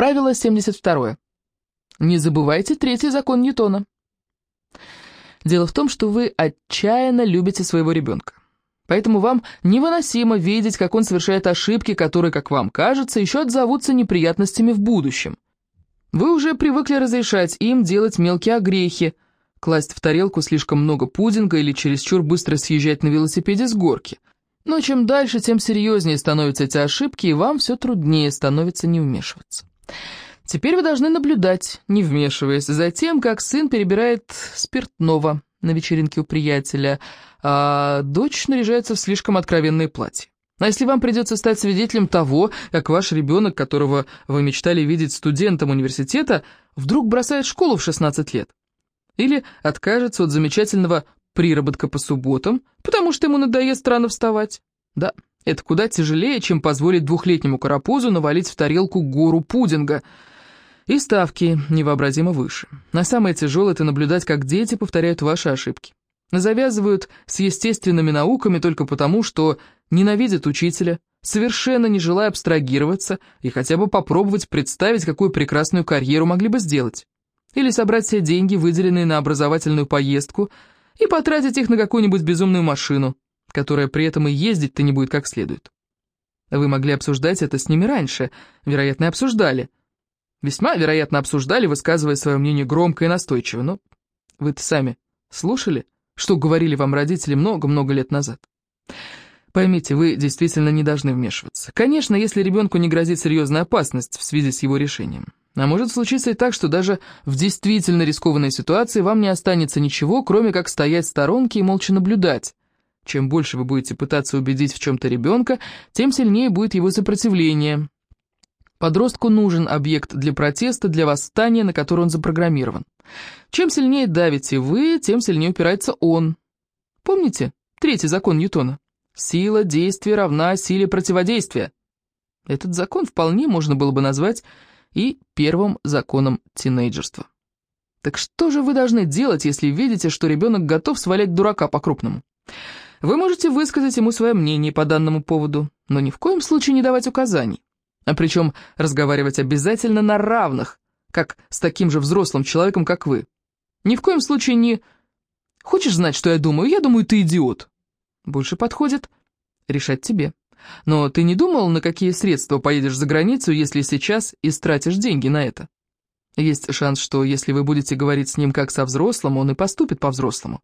Правило 72. Не забывайте третий закон Ньютона. Дело в том, что вы отчаянно любите своего ребенка. Поэтому вам невыносимо видеть, как он совершает ошибки, которые, как вам кажется, еще отзовутся неприятностями в будущем. Вы уже привыкли разрешать им делать мелкие огрехи, класть в тарелку слишком много пудинга или чересчур быстро съезжать на велосипеде с горки. Но чем дальше, тем серьезнее становятся эти ошибки, и вам все труднее становится не вмешиваться. Теперь вы должны наблюдать, не вмешиваясь, за тем, как сын перебирает спиртного на вечеринке у приятеля, а дочь наряжается в слишком откровенные платья. А если вам придется стать свидетелем того, как ваш ребенок, которого вы мечтали видеть студентом университета, вдруг бросает школу в 16 лет? Или откажется от замечательного приработка по субботам, потому что ему надоест рано вставать? Да, это куда тяжелее, чем позволить двухлетнему карапузу навалить в тарелку гору пудинга. И ставки невообразимо выше. На самое тяжелое это наблюдать, как дети повторяют ваши ошибки. Завязывают с естественными науками только потому, что ненавидят учителя, совершенно не желая абстрагироваться и хотя бы попробовать представить, какую прекрасную карьеру могли бы сделать. Или собрать все деньги, выделенные на образовательную поездку, и потратить их на какую-нибудь безумную машину, которая при этом и ездить-то не будет как следует. Вы могли обсуждать это с ними раньше, вероятно, обсуждали. Весьма вероятно обсуждали, высказывая свое мнение громко и настойчиво, но вы-то сами слушали? что говорили вам родители много-много лет назад. Поймите, вы действительно не должны вмешиваться. Конечно, если ребенку не грозит серьезная опасность в связи с его решением. А может случиться и так, что даже в действительно рискованной ситуации вам не останется ничего, кроме как стоять в сторонке и молча наблюдать. Чем больше вы будете пытаться убедить в чем-то ребенка, тем сильнее будет его сопротивление. Подростку нужен объект для протеста, для восстания, на который он запрограммирован. Чем сильнее давите вы, тем сильнее упирается он. Помните третий закон Ньютона? Сила действия равна силе противодействия. Этот закон вполне можно было бы назвать и первым законом тинейджерства. Так что же вы должны делать, если видите, что ребенок готов свалять дурака по-крупному? Вы можете высказать ему свое мнение по данному поводу, но ни в коем случае не давать указаний. А причем разговаривать обязательно на равных, как с таким же взрослым человеком, как вы. Ни в коем случае не «Хочешь знать, что я думаю? Я думаю, ты идиот». Больше подходит решать тебе. Но ты не думал, на какие средства поедешь за границу, если сейчас истратишь деньги на это? Есть шанс, что если вы будете говорить с ним как со взрослым, он и поступит по-взрослому.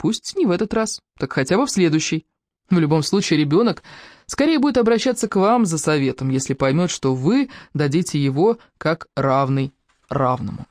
Пусть не в этот раз, так хотя бы в следующий. В любом случае, ребенок скорее будет обращаться к вам за советом, если поймет, что вы дадите его как равный равному.